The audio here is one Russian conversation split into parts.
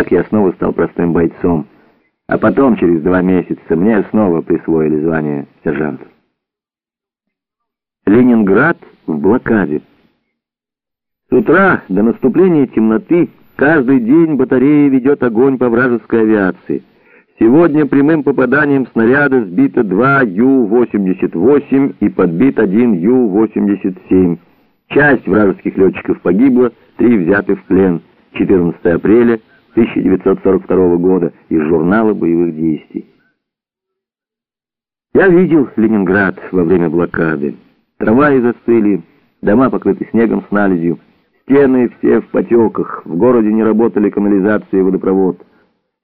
Так я снова стал простым бойцом. А потом, через два месяца, мне снова присвоили звание сержанта. Ленинград в блокаде. С утра до наступления темноты каждый день батарея ведет огонь по вражеской авиации. Сегодня прямым попаданием снаряда сбито два Ю-88 и подбит один Ю-87. Часть вражеских летчиков погибла, три взяты в плен. 14 апреля 1942 года из журнала боевых действий. Я видел Ленинград во время блокады. Трамваи застыли, дома покрыты снегом с наледью, стены все в потеках, в городе не работали канализация и водопровод.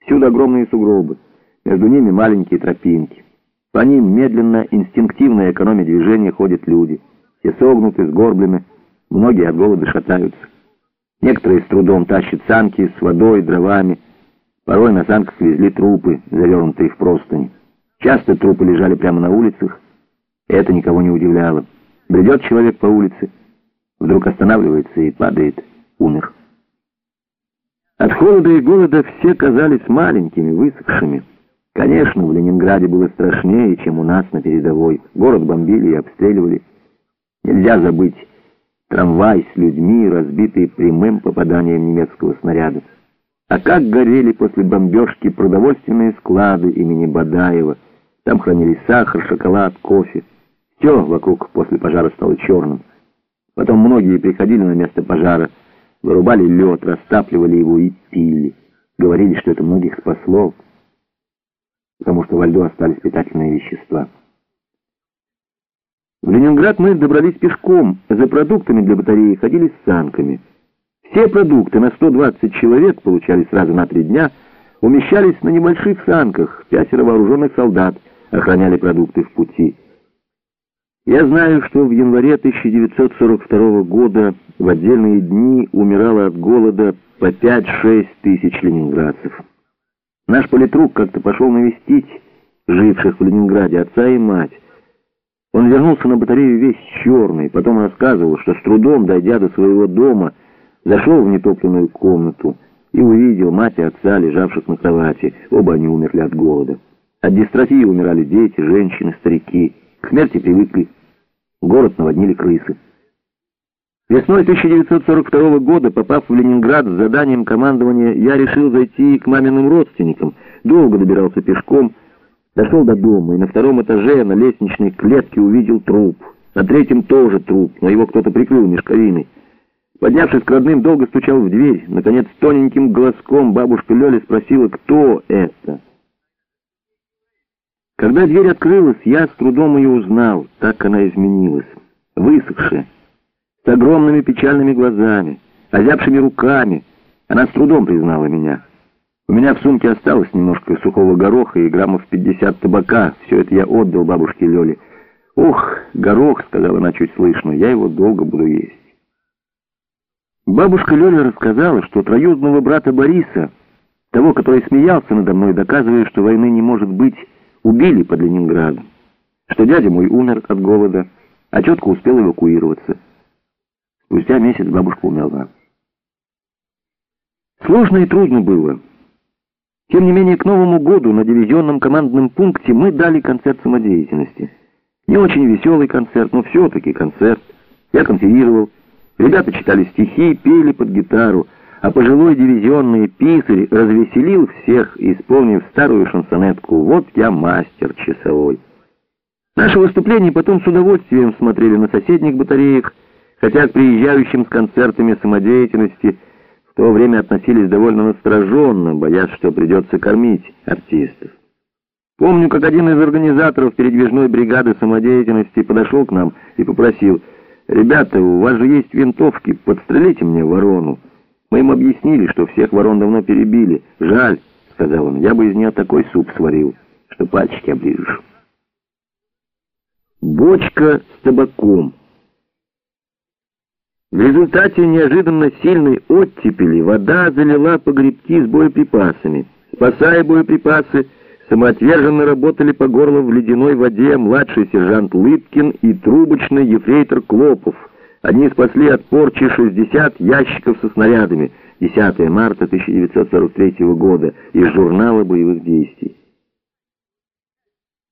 Всюду огромные сугробы, между ними маленькие тропинки. По ним медленно, инстинктивно экономя движения ходят люди. Все согнуты, сгорблены, многие от голода шатаются. Некоторые с трудом тащат санки с водой, дровами. Порой на санках везли трупы, завернутые в простыни. Часто трупы лежали прямо на улицах, это никого не удивляло. Бредет человек по улице, вдруг останавливается и падает, умер. От холода и голода все казались маленькими, высохшими. Конечно, в Ленинграде было страшнее, чем у нас на передовой. Город бомбили и обстреливали. Нельзя забыть трамвай с людьми, разбитый прямым попаданием немецкого снаряда. А как горели после бомбежки продовольственные склады имени Бадаева. Там хранились сахар, шоколад, кофе. Все вокруг после пожара стало черным. Потом многие приходили на место пожара, вырубали лед, растапливали его и пили. Говорили, что это многих спасло, потому что во льду остались питательные вещества. В Ленинград мы добрались пешком, за продуктами для батареи ходили с санками. Все продукты на 120 человек, получали сразу на три дня, умещались на небольших санках, пятеро вооруженных солдат охраняли продукты в пути. Я знаю, что в январе 1942 года в отдельные дни умирало от голода по 5-6 тысяч ленинградцев. Наш политрук как-то пошел навестить живших в Ленинграде отца и мать. Он вернулся на батарею весь черный, потом рассказывал, что с трудом, дойдя до своего дома, зашел в нетопленную комнату и увидел мать и отца, лежавших на кровати. Оба они умерли от голода. От дистрофии умирали дети, женщины, старики. К смерти привыкли. Город наводнили крысы. Весной 1942 года, попав в Ленинград с заданием командования, я решил зайти к маминым родственникам. Долго добирался пешком, Дошел до дома и на втором этаже на лестничной клетке увидел труп. На третьем тоже труп, но его кто-то прикрыл мешковиной. Поднявшись к родным, долго стучал в дверь. Наконец, тоненьким голоском бабушка Лёля спросила, кто это. Когда дверь открылась, я с трудом ее узнал. Так она изменилась. Высохшая, с огромными печальными глазами, озябшими руками. Она с трудом признала меня. У меня в сумке осталось немножко сухого гороха и граммов 50 табака. Все это я отдал бабушке Лёле. «Ух, горох», — сказала она чуть слышно, — «я его долго буду есть». Бабушка Лёля рассказала, что троюродного брата Бориса, того, который смеялся надо мной, доказывая, что войны не может быть, убили под Ленинградом, что дядя мой умер от голода, а тетка успела эвакуироваться. Спустя месяц бабушка умерла. Сложно и трудно было. Тем не менее, к Новому году на дивизионном командном пункте мы дали концерт самодеятельности. Не очень веселый концерт, но все-таки концерт. Я конферировал. Ребята читали стихи, пели под гитару, а пожилой дивизионный писарь развеселил всех, исполнив старую шансонетку «Вот я мастер часовой». Наши выступления потом с удовольствием смотрели на соседних батареях, хотя к приезжающим с концертами самодеятельности – то время относились довольно настороженно, боясь, что придется кормить артистов. Помню, как один из организаторов передвижной бригады самодеятельности подошел к нам и попросил, «Ребята, у вас же есть винтовки, подстрелите мне ворону». Мы им объяснили, что всех ворон давно перебили. «Жаль», — сказал он, — «я бы из нее такой суп сварил, что пальчики оближешь». Бочка с табаком. В результате неожиданно сильной оттепели вода залила погребки с боеприпасами. Спасая боеприпасы, самоотверженно работали по горло в ледяной воде младший сержант Лыткин и трубочный ефрейтор Клопов. Они спасли от порчи 60 ящиков со снарядами. 10 марта 1943 года из журнала боевых действий.